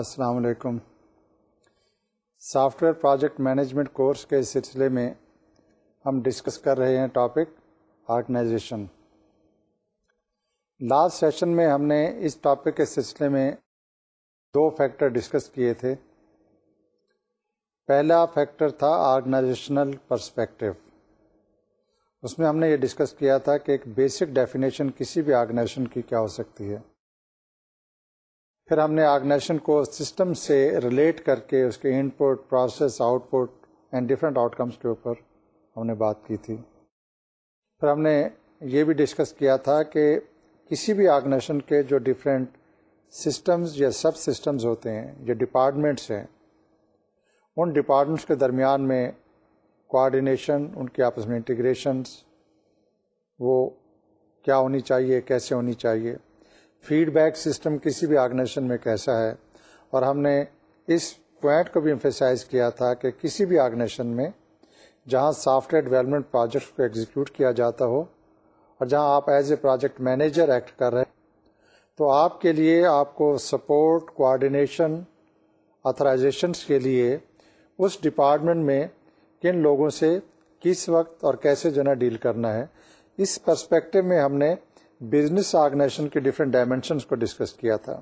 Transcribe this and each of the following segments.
السلام علیکم software project management course کے سلسلے میں ہم ڈسکس کر رہے ہیں ٹاپک آرگنائزیشن لاسٹ سیشن میں ہم نے اس ٹاپک کے سلسلے میں دو فیکٹر ڈسکس کیے تھے پہلا فیکٹر تھا آرگنائزیشنل پرسپیکٹو اس میں ہم نے یہ ڈسکس کیا تھا کہ ایک بیسک ڈیفینیشن کسی بھی آرگنائزیشن کی کیا ہو سکتی ہے پھر ہم نے آرگنیشن کو سسٹم سے ریلیٹ کر کے اس کے input process output and different outcomes کے اوپر ہم نے بات کی تھی پھر ہم نے یہ بھی ڈسکس کیا تھا کہ کسی بھی آرگنیشن کے جو ڈفرینٹ سسٹمز یا سب سسٹمز ہوتے ہیں یا ڈپارٹمنٹس ہیں ان ڈپارٹمنٹس کے درمیان میں کوآڈینیشن ان کے آپس میں انٹیگریشنس وہ کیا ہونی چاہیے کیسے ہونی چاہیے فیڈ بیک سسٹم کسی بھی آرگنائزیشن میں کیسا ہے اور ہم نے اس پوائنٹ کو بھی امفیسائز کیا تھا کہ کسی بھی آرگنائزیشن میں جہاں سافٹ ویئر ڈیولپمنٹ پروجیکٹ کو ایگزیکیوٹ کیا جاتا ہو اور جہاں آپ as a project manager act کر رہے ہیں تو آپ کے لیے آپ کو سپورٹ کوآڈینیشن آتھرائزیشنس کے لیے اس ڈپارٹمنٹ میں کن لوگوں سے کس وقت اور کیسے جو ہے ڈیل کرنا ہے اس پرسپیکٹو میں ہم نے بزنس آرگنائزیشن کے ڈفرینٹ ڈائمینشنس کو ڈسکس کیا تھا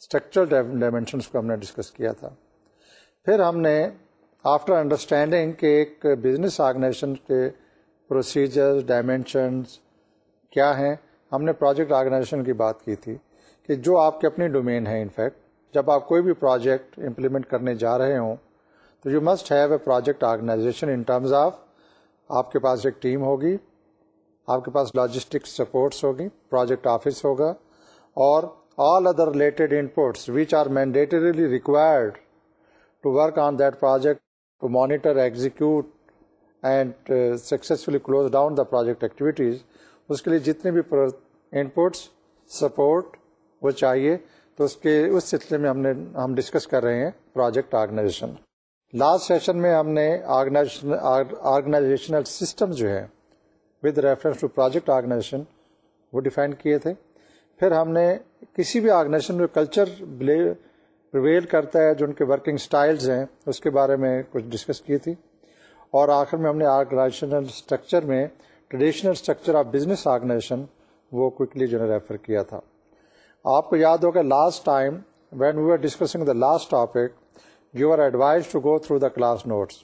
اسٹرکچرل ڈائمینشنس کو ہم نے ڈسکس کیا تھا پھر ہم نے آفٹر انڈرسٹینڈنگ کہ ایک بزنس آرگنائزیشن کے پروسیجرز ڈائمینشنس کیا ہیں ہم نے پروجیکٹ آرگنائزیشن کی بات کی تھی کہ جو آپ کے اپنی ڈومین ہے انفیکٹ جب آپ کوئی بھی پروجیکٹ امپلیمنٹ کرنے جا رہے ہوں تو you must have a project organisation in terms of آپ کے پاس ایک ٹیم ہوگی آپ کے پاس لاجسٹک سپورٹس ہوگی پروجیکٹ آفس ہوگا اور all other related inputs which are mandatorily required to work on that project to monitor execute and successfully close down the project activities اس کے لیے جتنے بھی انپوٹس سپورٹ وہ چاہیے تو اس کے اس سلسلے میں ہم نے ہم ڈسکس کر رہے ہیں پروجیکٹ آرگنائزیشن لاسٹ سیشن میں ہم نے آرگنائزیشنل سسٹم جو ہے with reference to project organization وہ ڈیفائن کیے تھے پھر ہم نے کسی بھی آرگنائزیشن میں کلچر پرویل کرتا ہے جو ان کے ورکنگ اسٹائلز ہیں اس کے بارے میں کچھ ڈسکس کی تھی اور آخر میں ہم نے آرگنائزیشنل اسٹرکچر میں traditional structure of business organization وہ کوئکلی جو ریفر کیا تھا آپ کو یاد ہوگا last time when we are discussing the last topic you are advise to go through the class notes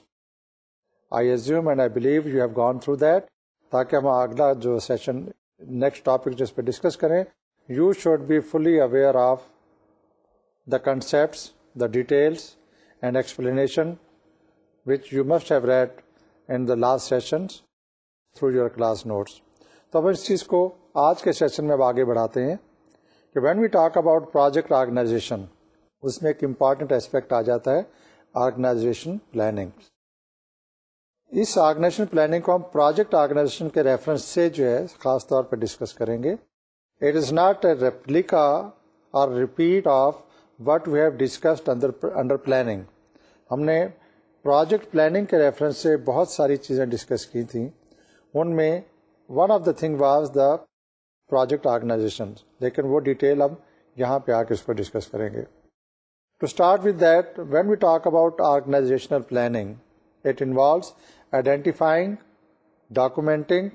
I assume and I believe you have gone through that تاکہ ہم اگلا جو سیشن نیکسٹ ٹاپک جس پہ discuss کریں you should be fully aware of the concepts the details and explanation which you must have in the last sessions through your class notes تو ہم اس چیز کو آج کے سیشن میں اب آگے بڑھاتے ہیں کہ when we talk about project organization اس میں ایک امپارٹینٹ اسپیکٹ آ جاتا ہے آرگنائزیشن پلاننگ اس آرگنائزیشن پلاننگ کو ہم پروجیکٹ آرگنائزیشن کے ریفرنس سے جو ہے خاص طور پر ڈسکس کریں گے it is not a replica اور repeat of what we have discussed under planning ہم نے پروجیکٹ پلاننگ کے ریفرنس سے بہت ساری چیزیں ڈسکس کی تھیں ان میں one of the thing was the project organization لیکن وہ ڈیٹیل ہم یہاں پہ آ کے اس پر ڈسکس کریں گے to start with that when we talk about organisational planning it identifying, documenting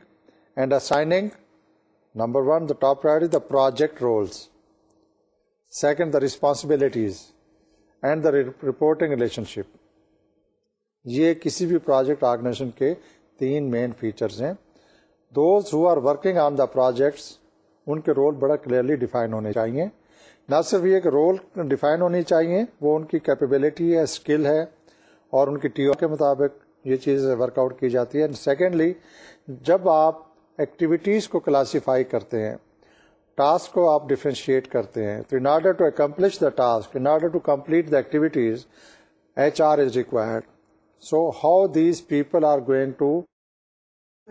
and assigning number number one the top the the project roles second the and and the reporting relationship یہ کسی بھی project organization کے تین main features ہیں those who are working on the projects ان کے role بڑا clearly define ہونے چاہیے نہ صرف یہ کہ رول ڈیفائن ہونی چاہیے وہ ان کی کیپیبلٹی ہے اسکل ہے اور ان کی ٹی کے مطابق یہ چیز ورک آؤٹ کی جاتی ہے اینڈ سیکنڈلی جب آپ ایکٹیویٹیز کو کلاسیفائی کرتے ہیں ٹاسک کو آپ ڈیفرینشیٹ کرتے ہیں تو in order to accomplish the task in order to complete the activities H R is required so how these people are going to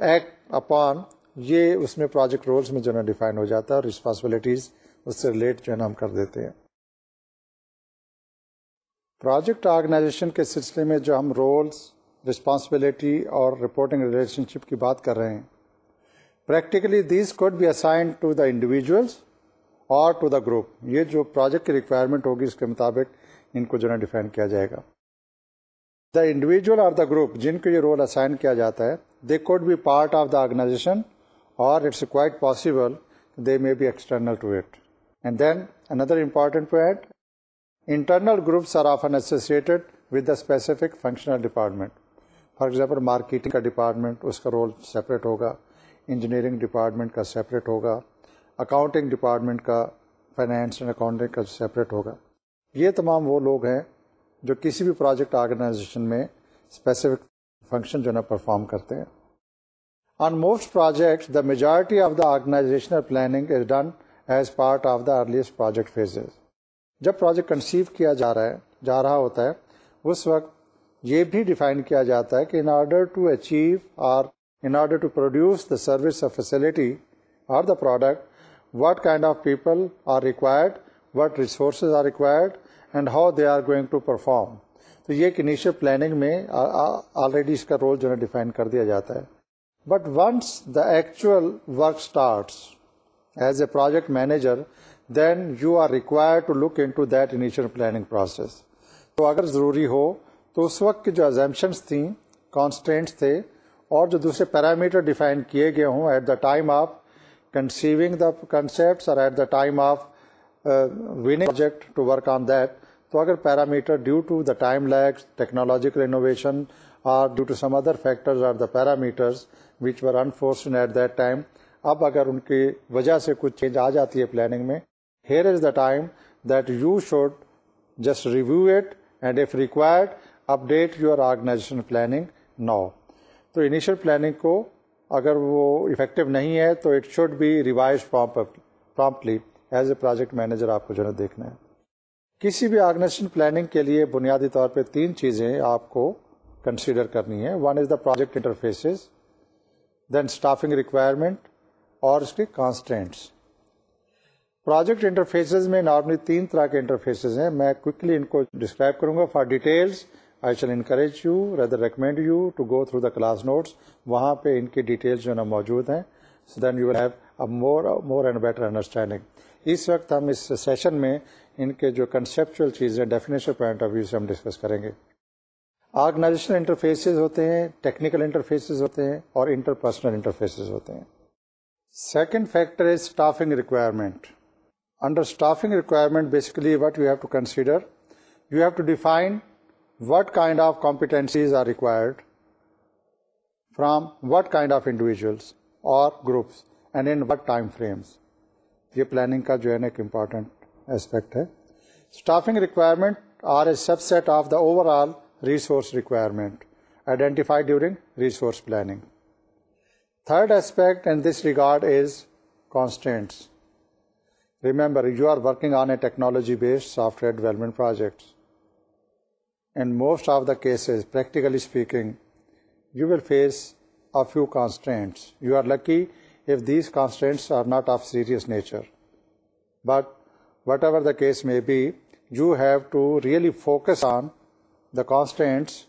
act upon یہ اس میں پروجیکٹ رولس میں جو ہے نا ڈیفائن ہو جاتا ہے اور ریسپانسبلٹیز اس سے ریلیٹ جو ہے نا ہم کر دیتے ہیں پروجیکٹ آرگنائزیشن کے سلسلے میں جو ہم رولس رسپانسبلٹی اور رپورٹنگ شپ کی بات کر رہے ہیں practically these could be assign to the individuals اور ٹو دا گروپ یہ جو پروجیکٹ کی ریکوائرمنٹ ہوگی اس کے مطابق ان کو جو ہے ڈیفائن کیا جائے گا دا انڈیویجول اور دا گروپ جن کو یہ رول اسائن کیا جاتا ہے they could be part of the organization اور it's quite possible they may be external to it and then another important point internal groups are of N associated with the specific functional department for example marketing کا department اس کا role separate ہوگا engineering department کا separate ہوگا accounting department کا finance and accounting کا separate ہوگا یہ تمام وہ لوگ ہیں جو کسی بھی پروجیکٹ آرگنائزیشن میں اسپیسیفک فنکشن جو ہے نا پرفارم کرتے ہیں on most project the majority of the organisational planning is done as part of the earliest project phases جب پروجیکٹ کنسیو کیا جا رہا ہے جا رہا ہوتا ہے اس وقت یہ بھی ڈیفائن کیا جاتا ہے کہ in order to achieve or in order to produce the service of facility or the product what kind of people are required what resources are required and how they are going to perform تو یہ ایک initial planning میں already اس کا role جو ہے define کر دیا جاتا ہے but once the actual work starts as a project manager then you are require to look in to that initial planning process تو اگر ضروری ہو تو اس وقت کی جو ازمپشنس تھیں کانسٹینٹس تھے اور جو دوسرے پیرامیٹر ڈیفائن کیے گئے ہوں at the time of conceiving the concept اور at the time of project to work on that تو اگر parameter due to the time lag technological innovation اور due to some other factors are the parameters which were enforce at that time اب اگر ان کی وجہ سے کچھ چینج آ جاتی ہے پلاننگ میں here is the time that you should just review it and if required update your organization planning now تو انیشیل پلاننگ کو اگر وہ افیکٹو نہیں ہے تو it should be revise promptly as a project manager آپ کو جو ہے دیکھنا ہے کسی بھی آرگنائزیشن پلاننگ کے لیے بنیادی طور پہ تین چیزیں آپ کو کنسیڈر کرنی ہے one is the project interface then staffing requirement اور اس کانسٹینٹس پروجیکٹ انٹرفیسز میں نارملی تین طرح کے انٹرفیسز ہیں میں کوکلی ان کو ڈسکرائب کروں گا for details I shall encourage you rather recommend you to go through the class notes وہاں پہ ان کی ڈیٹیل جو ہے نا موجود ہیں so then you have more and better understanding اس وقت ہم اس سیشن میں ان کے جو کنسیپچل چیزیں ڈیفینیشن پوائنٹ آف ویو سے ہم ڈسکس کریں گے آرگنائزیشنل انٹرفیسز ہوتے ہیں ٹیکنیکل انٹرفیسز ہوتے ہیں اور انٹر پرسنل انٹرفیسز ہوتے ہیں second factor is staffing requirement under staffing requirement basically what you have to consider you have to define what kind of competencies are required from what kind of individuals اور groups and in what time frames یہ planning کا جو ہے نا ایک important aspect ہے staffing requirement are a subset of the overall resource requirement identify during resource planning third aspect in this regard is constraints remember you are working on a technology based software development projects In most of the cases, practically speaking, you will face a few constraints. You are lucky if these constraints are not of serious nature. But whatever the case may be, you have to really focus on the constraints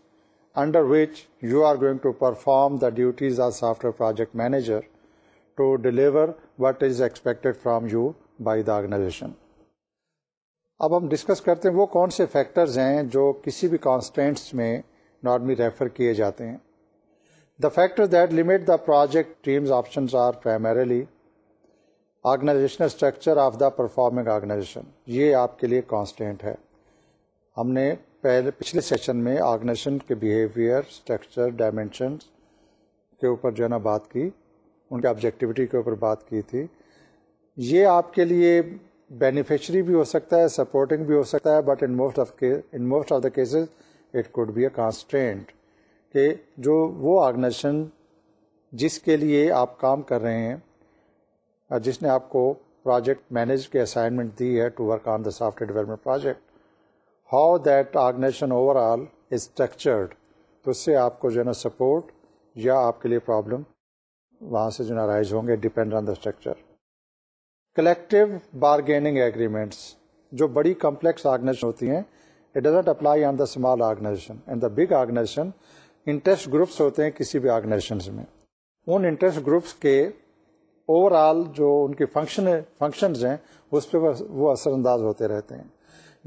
under which you are going to perform the duties as software project manager to deliver what is expected from you by the organization. اب ہم discuss کرتے ہیں وہ کون سے factors ہیں جو کسی بھی کانسٹینٹس میں نارملی ریفر کیے جاتے ہیں the factor that limit the project options are primarily organizational structure of the performing organization یہ آپ کے لیے کانسٹینٹ ہے ہم نے پہلے پچھلے سیشن میں آرگنائزیشن کے بیہیویئر اسٹرکچر ڈائمینشنس کے اوپر جو ہے نا بات کی ان کے آبجیکٹیوٹی کے اوپر بات کی تھی یہ آپ کے لیے بینیفیشری بھی ہو سکتا ہے سپورٹنگ بھی ہو سکتا ہے but in most of in most of the cases it could be a constant کہ جو وہ آرگنائزیشن جس کے لیے آپ کام کر رہے ہیں جس نے آپ کو پروجیکٹ مینیج کے اسائنمنٹ دی ہے to work on the software development project how that organization overall structured تو اس سے آپ کو جو ہے نا سپورٹ یا آپ کے لیے پرابلم وہاں سے جو ہے نا رائز ہوں گے depend on the structure collective bargaining agreements جو بڑی کمپلیکس آرگنائزیشن ہوتی ہیں it doesn't apply on the small organization the big organization interest groups ہوتے ہیں کسی بھی آرگنائزیشن میں ان انٹرسٹ گروپس کے اوور آل جو ان کے فنکشنز ہیں اس پہ وہ اثر انداز ہوتے رہتے ہیں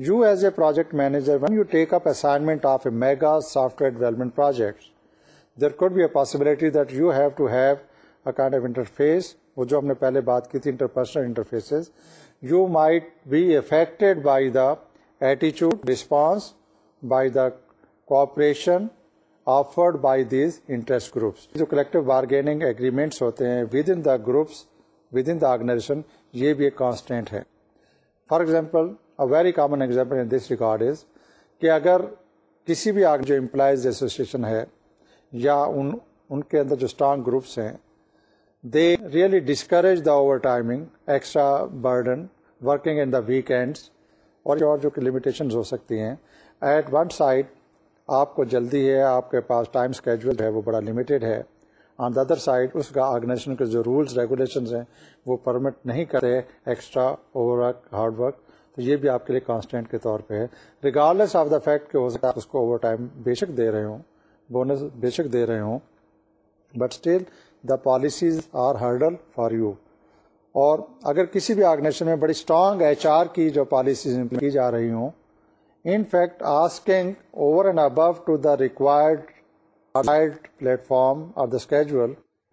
you as a project manager when you take up assignment of a mega software development project there could be a possibility that you have have to a kind of interface وہ جو ہم نے پہلے بات کی تھی interpersonal interface you might be affected by the ایٹیچیوڈ response by the cooperation offered by these interest groups جو کلیکٹو بارگیننگ اگریمنٹس ہوتے ہیں within the groups within the organization یہ بھی ایک کانسٹینٹ ہے for example a very common example in this record is کہ اگر کسی بھی جو امپلائیز ایسوسیشن ہے یا ان ان کے اندر جو اسٹرانگ گروپس ہیں they really discourage the over timing extra burden working in the weekends اور جو کہ لمیٹیشن ہو سکتی ہیں ایٹ ون سائڈ آپ کو جلدی ہے آپ کے پاس ٹائم اسکیجول ہے وہ بڑا لمیٹیڈ ہے آن دا ادر سائڈ اس کا آرگنائزیشن کے جو رولس ریگولیشنز ہیں وہ پرمٹ نہیں کرتے extra overwork hard work تو یہ بھی آپ کے لیے کانسٹینٹ کے طور پہ ہے ریگارڈلیس آف دا فیکٹ کہ ہو سکتا اس کو اوور ٹائم بے شک دے رہے ہوں بونس بے شک دے رہے ہوں but still the policies are hurdle for you اور اگر کسی بھی آرگنیشن میں بڑی اسٹرانگ ایچ آر کی جو پالیسیز کی جا رہی ہوں in fact asking over and above to the required platform of the schedule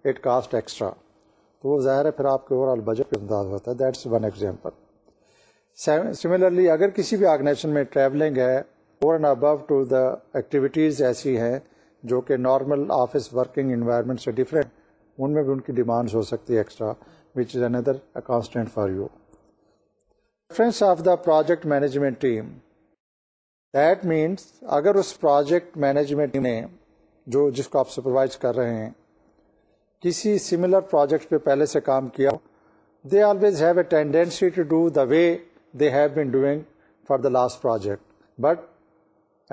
it cost extra تو وہ ظاہر ہے پھر آپ کے اوور آل بجٹ پہ انداز ہوتا ہے دیٹس ون ایگزامپل سملرلی اگر کسی بھی آرگنیشن میں ٹریولنگ ہے over and above to the activities ایسی ہیں جو کہ نارمل آفس ورکنگ انوائرمنٹ سے ڈفرینٹ ان میں بھی ان کی ڈیمانڈز ہو سکتی ہے extra which is another constant for you reference of the project management team that means اگر اس پروجیکٹ مینجمنٹ نے جو جس کو آپ سپروائز کر رہے ہیں کسی سملر پروجیکٹ پہ پہلے سے کام کیا they always have a tendency to do the way they have been doing for the last project but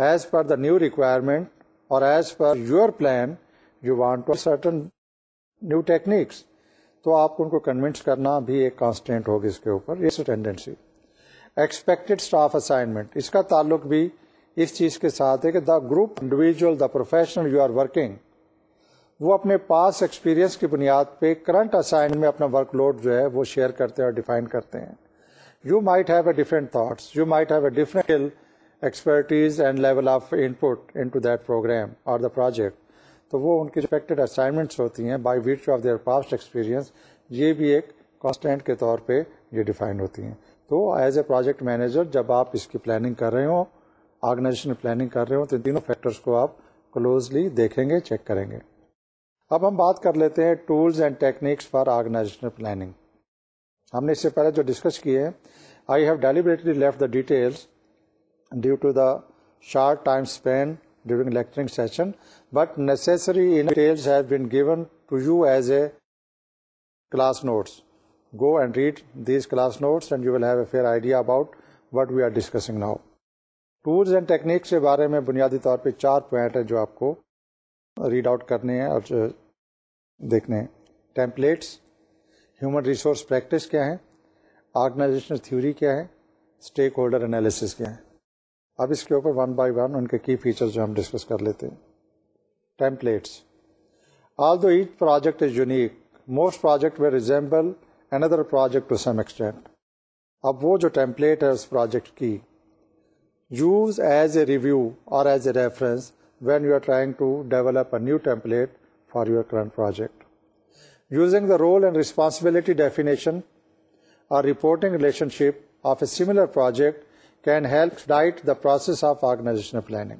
as per the new requirement اور as per your plan you want to certain new techniques تو آپ کو ان کو convince کرنا بھی ایک constant ہوگی اس کے اوپر اس اٹینڈنسی ایکسپیکٹڈ اسٹاف اسائنمنٹ اس کا تعلق بھی اس چیز کے ساتھ ہے کہ the group individual the professional you are working وہ اپنے پاس ایکسپیرینس کی بنیاد پہ کرنٹ اسائن میں اپنا ورک لوڈ جو ہے وہ شیئر کرتے ہیں اور ڈیفائن کرتے ہیں you might have a different thoughts you might have a different expertise and level of input in to that programme اور دا پروجیکٹ تو وہ ان کی ریسپیکٹڈ اسائنمنٹس ہوتی ہیں by which of their past experience یہ بھی ایک کانسٹینٹ کے طور پہ یہ ڈیفائن ہوتی ہیں تو ایز اے پروجیکٹ مینیجر جب آپ اس کی پلاننگ کر رہے ہوں آرگنائزیشن پلاننگ کر رہے ہوں تو تینوں فیکٹرس کو آپ کلوزلی دیکھیں گے چیک کریں گے اب ہم بات کر لیتے ہیں tools and techniques for organisational planning ہم نے اس سے پہلے جو ڈسکس کیے ہیں I have deliberately the details due to the short time spend during lecturing session but necessary in detail class notes go and read these class notes about what we are discussing now tools and techniques کے بارے میں بنیادی طور پہ چار point ہیں جو آپ کو ریڈ آؤٹ کرنے ہیں اور دیکھنے ہیں ٹیمپلیٹس ہیومن ریسورس پریکٹس کیا ہیں آرگنائزیشنل تھیوری کیا ہے اسٹیک ہولڈر انالیسس کیا ہیں اب اس کے اوپر ون بائی ون ان کے کی فیچرز جو ہم ڈسکس کر لیتے ہیں templates although each project is unique most project میں resemble another project to some extent اب وہ جو ٹیمپلیٹ ہے اس پروجیکٹ کی یوز ایز اے ریویو اور as a reference when you are trying to develop a new template for your current project using the role and responsibility definition اور reporting relationship of a similar project can help ڈائٹ the process of organization planning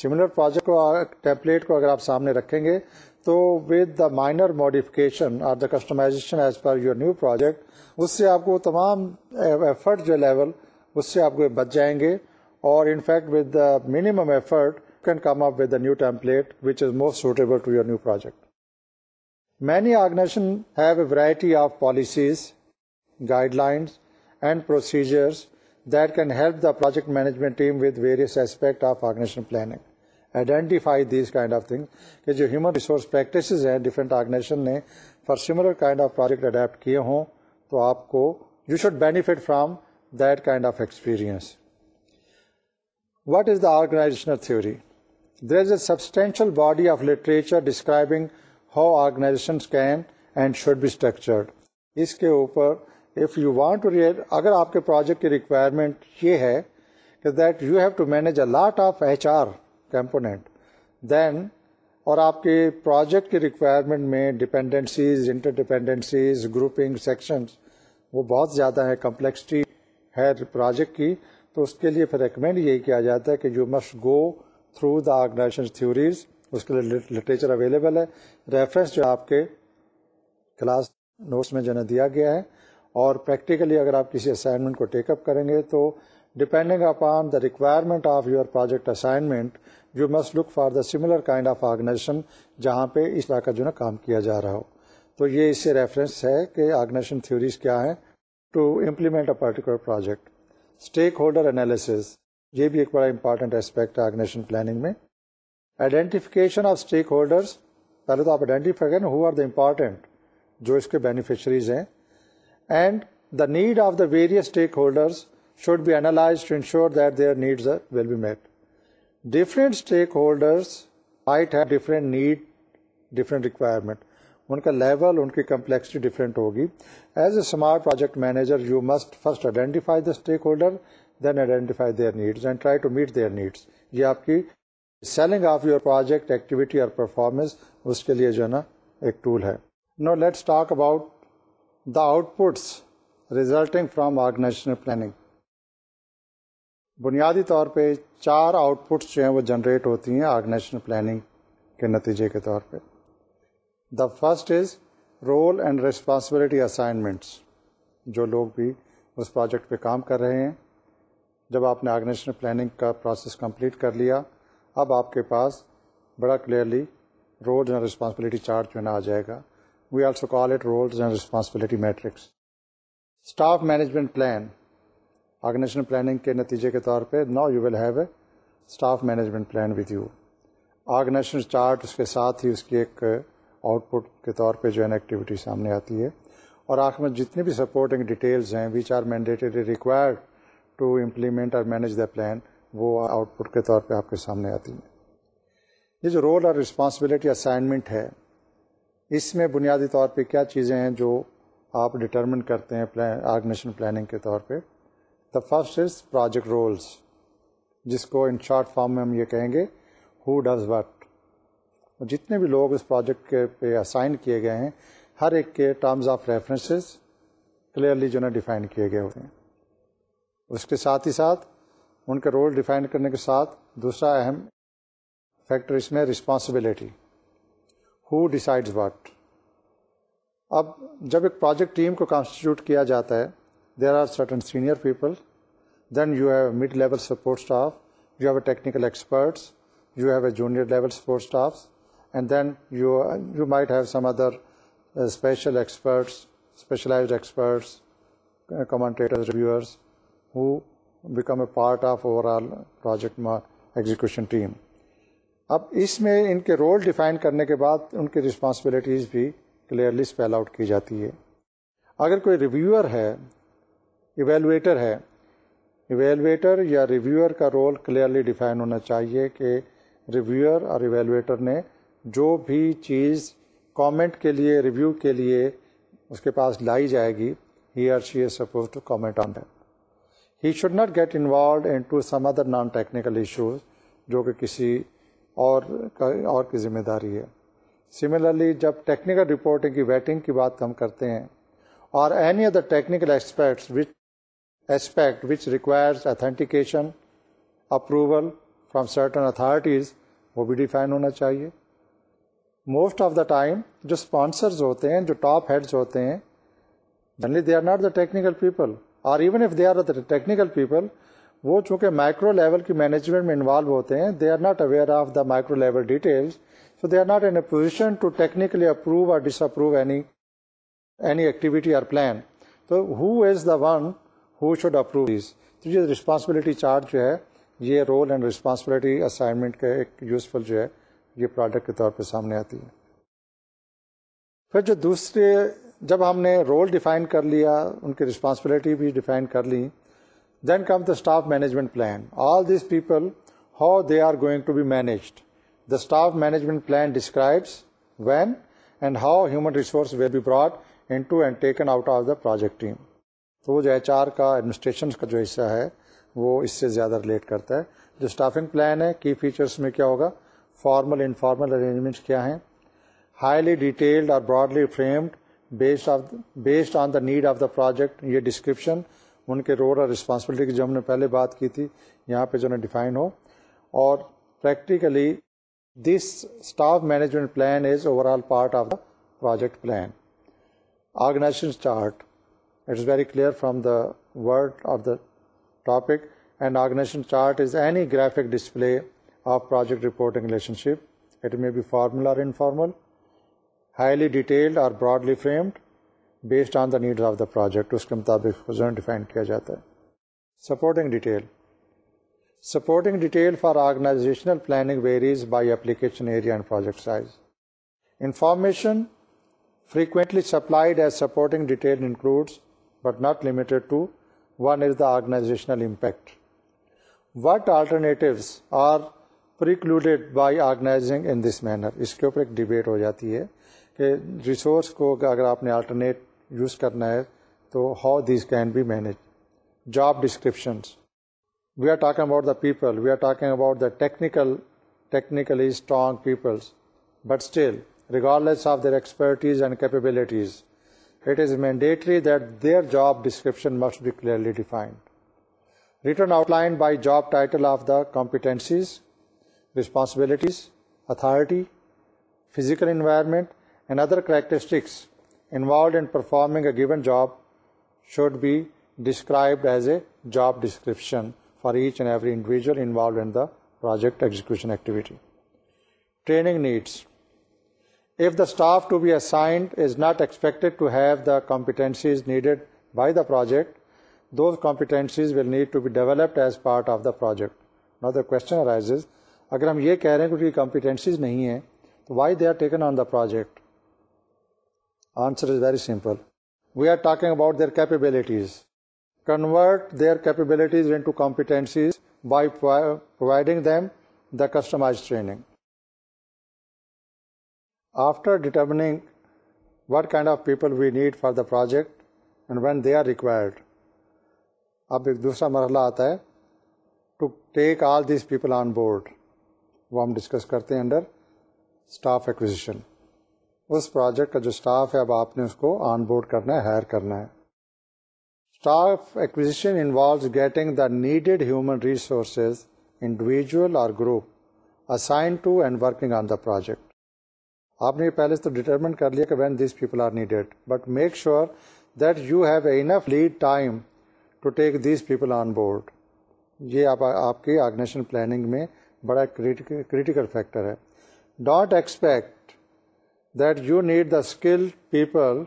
similar project کو اگر آپ سامنے رکھیں گے تو with the minor modification اور the customization as per your new project اس سے آپ کو تمام ایفرٹ جو لیول اس سے آپ کو بچ جائیں گے اور in fact with the minimum effort can come up with the new template which is more suitable to your new project many organization have a variety of policies guidelines and procedures that can help the project management of organization planning identify these kind of thing کے جو human resource practice ہیں different organization for similar kind of project adapt کیے ہو تو آپ کو you should بیٹ from that kind of experience what is the organization theory there is a substantial body of literature describing how organization can and should be structured اس کے اوپر if you want to rear اگر آپ کے project کی requirement یہ ہے کہ that you have to manage a lot of H R component then اور آپ کے پروجیکٹ کی ریکوائرمنٹ میں dependencies interdependencies grouping sections وہ بہت زیادہ ہیں کمپلیکسٹی ہے پروجیکٹ کی تو اس کے لیے پھر ریکمینڈ یہی کیا جاتا ہے کہ you must go through the organization theories اس کے لیے لٹریچر اویلیبل ہے ریفرنس جو آپ کے کلاس نوٹس میں جو ہے دیا گیا ہے اور پریکٹیکلی اگر آپ کسی اسائنمنٹ کو ٹیک اپ کریں گے تو depending upon the requirement of your project assignment you must look for the similar kind of organization جہاں پہ اس طرح کا جو نا کام کیا جا رہا ہو تو یہ اس سے ریفرنس ہے کہ آرگنائزیشن تھیوریز کیا ہیں to implement a particular project stakeholder analysis یہ بھی ایک بڑا امپارٹینٹ اسپیکٹ ہے آرگنیشن پلاننگ میں آئیڈینٹیفیکیشن آف اسٹیک ہولڈرس پہلے تو آپ آئیڈینٹیفائی کریں ہو آر دا امپارٹینٹ جو اس کے بینیفیشریز ہیں and the need of the various stakeholders should be analyse to ensure their needs will be met different stakeholders have different need different requirement ان کا level ان کی complexity different ہوگی as a smart project manager you must first identify the stakeholder then identify their needs and try to meet their needs یہ آپ کی selling of your project activity اور performance اس کے لیے جو ہے نا ایک ٹول ہے now let's talk about the outputs resulting from planning planning بنیادی طور پہ چار آؤٹ پٹس جو ہیں وہ جنریٹ ہوتی ہیں آرگنیشنل پلاننگ کے نتیجے کے طور پہ the first is role and responsibility assignments جو لوگ بھی اس پروجیکٹ پہ کام کر رہے ہیں جب آپ نے آرگنیشنل پلاننگ کا پروسیس کمپلیٹ کر لیا اب آپ کے پاس بڑا clearly role and responsibility chart جو ہے نا آ جائے گا we also call it roles and responsibility matrix staff management plan organizational planning کے نتیجے کے طور پہ نا you will have a staff management plan with you organizational اس کے ساتھ ہی اس کی ایک آؤٹ پٹ کے طور پہ جو ہے نا ایکٹیویٹی سامنے آتی ہے اور آخر میں جتنی بھی سپورٹنگ ڈیٹیلز ہیں which are mandatory required to implement اور مینیج دا پلان وہ آؤٹ پٹ کے طور پہ آپ کے سامنے آتی ہیں یہ جو رول اور رسپانسبلٹی اسائنمنٹ ہے اس میں بنیادی طور پہ کیا چیزیں ہیں جو آپ ڈٹرمن کرتے ہیں آرگنیشن پلاننگ کے طور پہ the first is project roles جس کو ان شارٹ فارم میں ہم یہ کہیں گے ہو ڈز وٹ جتنے بھی لوگ اس پروجیکٹ کے پہ اسائن کیے گئے ہیں ہر ایک کے ٹرمز آف ریفرنسز کلیئرلی جو ہے ڈیفائن کیے گئے ہوتے ہیں اس کے ساتھ ہی ساتھ ان کے رول ڈیفائن کرنے کے ساتھ دوسرا اہم فیکٹر اس میں رسپانسبلٹی ہو ڈیسائڈز واٹ اب جب ایک پروجیکٹ ٹیم کو کانسٹیٹیوٹ کیا جاتا ہے there are certain senior people then you have mid level support staff you have a technical experts you have a junior level support staff and then you you might have some other special experts specialized experts reviewers who become a part of overall project team اب اس میں ان کے role define کرنے کے بعد ان کی رسپانسبلٹیز بھی کلیئرلی اسپیل آؤٹ کی جاتی ہے اگر کوئی ریویور ہے ایویلویٹر ہے ایویلویٹر یا ریویور کا رول کلیئرلی ڈیفائن ہونا چاہیے کہ ریویور اور ایویلویٹر نے جو بھی چیز کامنٹ کے لیے ریویو کے لیے اس کے پاس لائی جائے گی he or she is supposed to comment on that he should not get involved into some other non technical issues جو کہ کسی اور اور کی ذمہ داری ہے سملرلی جب ٹیکنیکل رپورٹنگ کی ویٹنگ کی بات ہم کرتے ہیں اور any other technical aspects which aspect which requires authentication approval from certain authorities وہ بھی ڈیفائن ہونا چاہیے موسٹ آف دا ٹائم جو اسپانسرز ہوتے ہیں جو ٹاپ ہیڈز ہوتے ہیں they are not the technical people اور even if they are the technical people وہ چونکہ مائکرو لیول کی مینجمنٹ میں انوالو ہوتے ہیں they are not aware of the micro level detail so they are not in a position to technically approve اور disapprove any any activity or plan تو who is the one who should approve these تو یہ responsibility charge جو ہے یہ role and responsibility assignment کا ایک useful جو ہے یہ پروڈکٹ کے طور پہ سامنے آتی ہے پھر جو دوسرے جب ہم نے رول ڈیفائن کر لیا ان کی رسپانسبلٹی بھی ڈیفائن کر لی then come the staff management plan all these people how they are going to be managed the staff management plan describe when and how humans will be brought and taken out of the project تو وہ جو H R کا administration کا جو حصہ ہے وہ اس سے زیادہ ریلیٹ کرتا ہے جو اسٹافنگ پلان ہے کی فیچرس میں کیا ہوگا فارمل انفارمل ارینجمنٹس کیا ہیں ہائیلی ڈیٹیلڈ اور broadly framed based of based on the need of the project یہ ڈسکرپشن ان کے رول اور رسپانسبلٹی کی جو ہم نے پہلے بات کی تھی یہاں پہ جو ہے ڈیفائن ہو اور practically this staff management plan is overall part of the project plan organization chart it is very clear from the word of the topic and organization chart is any graphic display of project reporting relationship it may be formula اور informal highly detailed اور broadly framed based on the needs of the project اس کے مطابق define کیا جاتا ہے supporting detail supporting detail for organisational planning varies by application area and project size information frequently supplied as supporting detail includes but not to one is the organisational impact what alternatives are precluded by organising in this manner اس کے اوپر ایک debate ہو جاتی ہے کہ resource کو اگر آپ نے آلٹرنیٹ یوز کرنا ہے تو how these can be manage job descriptions we are talking about the people we are talking about the technical technically strong peoples but still regardless of their expertise and capabilities it is mandatory that their job description must be clearly defined return outline by job title of the competencies responsibilities authority physical environment and other characteristics involved in performing a given job should be described as a job description for each and every individual involve in the project execution activity needs if the staff to be assigned is not expected to have the competencies needed by the project those competencies will need to be developed as part of the project کو اگر ہم یہ کہہ رہے ہیں competencies نہیں ہے تو why they are taken on the project answer is very simple we are talking about their capabilities convert their capabilities into competencies by providing them the customize training after determining what kind of people we need for the project and when they are required اب ایک دوسرا مرحلہ آتا ہے to take all these people on board وہ ہم discuss کرتے ہیں انڈر اسٹاف ایکوزیشن اس پروجیکٹ کا جو اسٹاف ہے اب آپ نے اس کو آن بورڈ کرنا ہے ہائر کرنا ہے staff acquisition involves getting the needed human resources individual اور group assign to and working on the project آپ نے پہلے تو ڈیٹرمنٹ کر لیا کہ when these people are needed but make sure that you have a enough lead time to take these people on board یہ آپ آپ کی آرگنیشن پلاننگ میں بڑا کریٹیکل فیکٹر ہے don't expect that you need the skilled people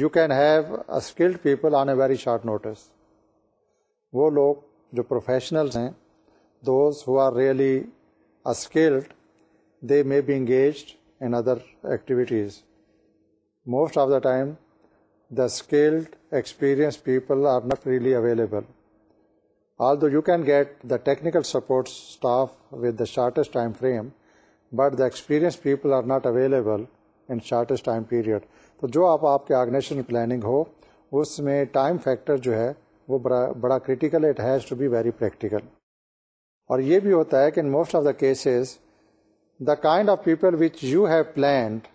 you can have skilled people on a very short notice وہ لوگ جو پروفیشنل ہیں those who are really skilled they may be engaged in other activities most of the time the skilled experience people are not really available although you can get the technical support staff with the shortest time frame but the experience people are not available in shortest time period تو جو آپ آپ کے organisation planning ہو اس میں time factor جو ہے وہ بڑا critical it has to be very practical اور یہ بھی ہوتا ہے کہ in most of the cases the kind of people which you have planned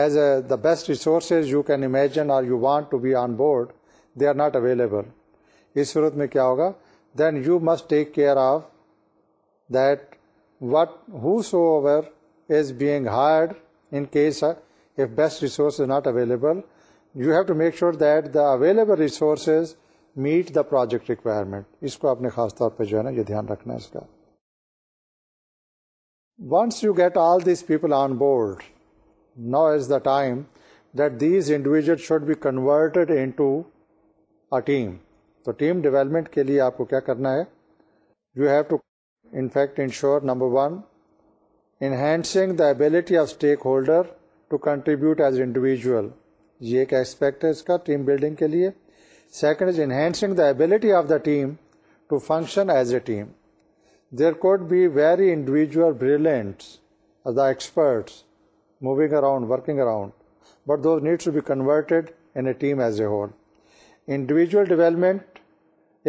as a the best resources you can imagine اور you want to be on board they are not available اس صورت میں کیا ہوگا then you must take care of that what who so over is being case in uh, case resource is not available, you have to make sure that the available resources meet the project requirement. اس کو آپ نے خاص طور پہ جو ہے نا یہ دھیان رکھنا ہے اس کا once you get all these people on board نا is the time that these individual should be converted into a team تو ٹیم ڈیولپمنٹ کے لیے آپ کو کیا کرنا ہے you have to in fact ensure number one enhancing the ability of stakeholder to contribute as individual یہ ایک ایسپیکٹ ہے اس کا ٹیم بلڈنگ کے لیے second is enhancing the ability of the team to function as a team there could be very individual brilliants the experts moving around working around but they'd to be converted in a team as a whole individual development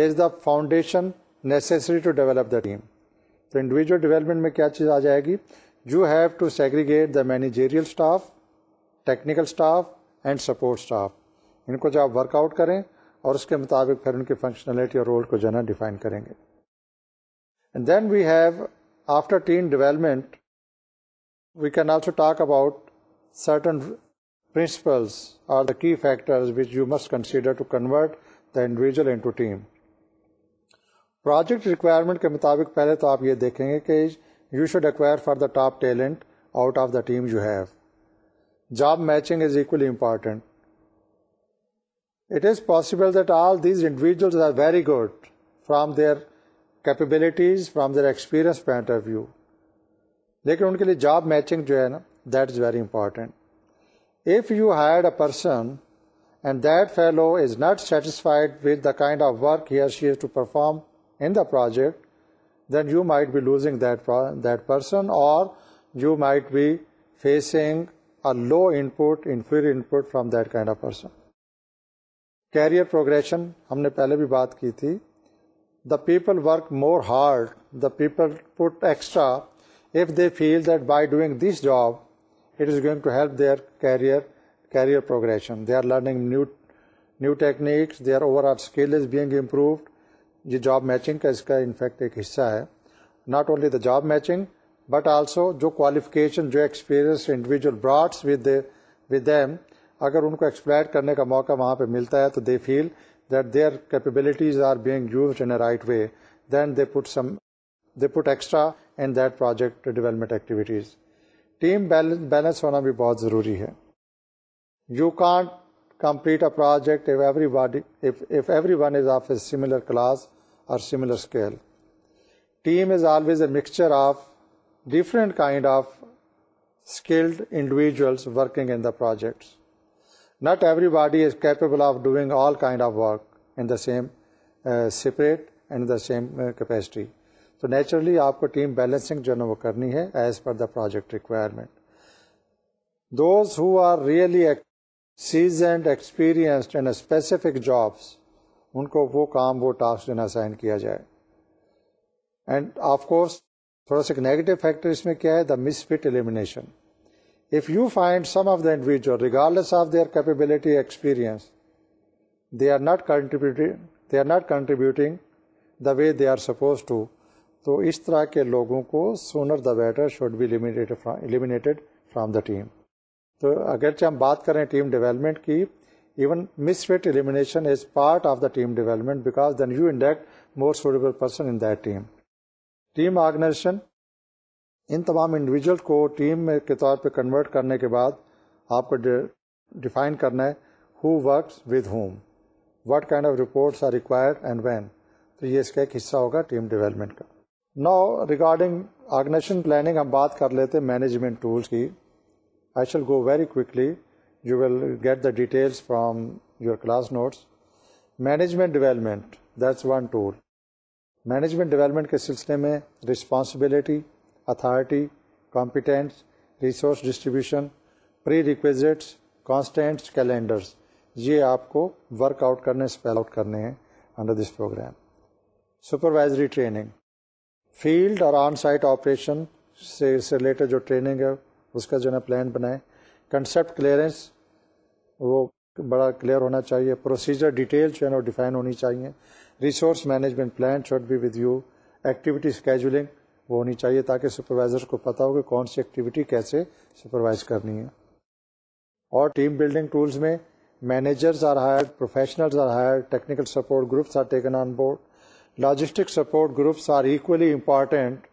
is the foundation necessary to develop the team تو individual development میں کیا چیز آ جائے گی you have to segregate the managerial staff technical staff and support staff ان کو جو آپ ورک آؤٹ کریں اور اس کے مطابق پھر ان کی فنکشنلٹی اور رول کو جو ہے نا ڈیفائن کریں گے then we have after team development we can also talk about certain principles are the key which you must consider to convert the individual in project requirement کے مطابق پہلے تو آپ یہ دیکھیں گے کہ you should acquire for the top talent out of the team you have job matching is equally important it is possible that all these individuals are very good from their capabilities from their experience point of view لیکن ان کے لیے job matching جو ہے نا that is very important if you hire a person and that fellow is not satisfied with the kind of work hair she share to perform the project then you might بھی losing that person اور you might بھی facing a low input inferior input from that kind of person career progression ہم نے پہلے بھی بات کی تھی the people work more hard the people put extra if they feel that by doing this job it is going to help their career career progression they are learning new technique they are overall skill is being improved یہ job matching کا اس کا in fact ایک حصہ ہے not only the job matching but also جو qualification جو experience individual براڈس with with them اگر ان کو ایکسپلائر کرنے کا موقع وہاں پہ ملتا ہے تو they feel that their capabilities are being used in right way then they put some they put extra in development activities team balance ہونا بھی بہت ضروری ہے you can't complete a project if everybody if if everyone is of a similar class or similar scale team is always a mixture of different kind of skilled individuals working in the projects not everybody is capable of doing all kind of work in the same uh, separate and the same uh, capacity تو naturally آپ کو team balancing جو ہے وہ کرنی ہے as per the project requirement those who are really act seasoned experienced and specific jobs ان کو وہ کام وہ ٹاسک جو کیا جائے اینڈ آف کورس تھوڑا سا نیگیٹو فیکٹر اس میں کیا ہے the misfit elimination if you find some of the individual regard of not contributing the way they are suppose to تو اس طرح کے لوگوں کو sooner the better should be بیٹمیٹڈ from the team تو اگرچہ ہم بات کریں ٹیم ڈیولپمنٹ کی even misfit elimination is part of the team development because then you induct more suitable person in that team team organization ان تمام individual کو ٹیم کے طور پہ کنورٹ کرنے کے بعد آپ کو ڈیفائن کرنا ہے who works with whom what kind of reports are required and when تو یہ اس کا ایک حصہ ہوگا ٹیم ڈیولپمنٹ کا نو ریگارڈنگ آرگنائزیشن پلاننگ ہم بات کر لیتے ہیں مینجمنٹ ٹولس کی I shall go very quickly you will get the details from your class notes management development that's one tool management development کے سلسلے میں responsibility authority competent resource distribution prerequisites constants calendars یہ آپ کو work out کرنے spell out کرنے ہیں under this programme supervisory training field اور آن سائٹ آپریشن سے رلیٹڈ جو ٹریننگ ہے اس کا جو ہے نا پلان بنائیں کنسیپٹ کلیئرنس وہ بڑا کلیئر ہونا چاہیے پروسیجر ڈیٹیل جو ہے نا ڈیفائن ہونی چاہیے resource management plan should be with you activity scheduling وہ ہونی چاہیے تاکہ سپروائزر کو پتا ہو کہ کون سی ایکٹیویٹی کیسے سپروائز کرنی ہے اور ٹیم بلڈنگ ٹولس میں managers are higher professionals are higher technical support groups are taken on board logistic support groups are equally important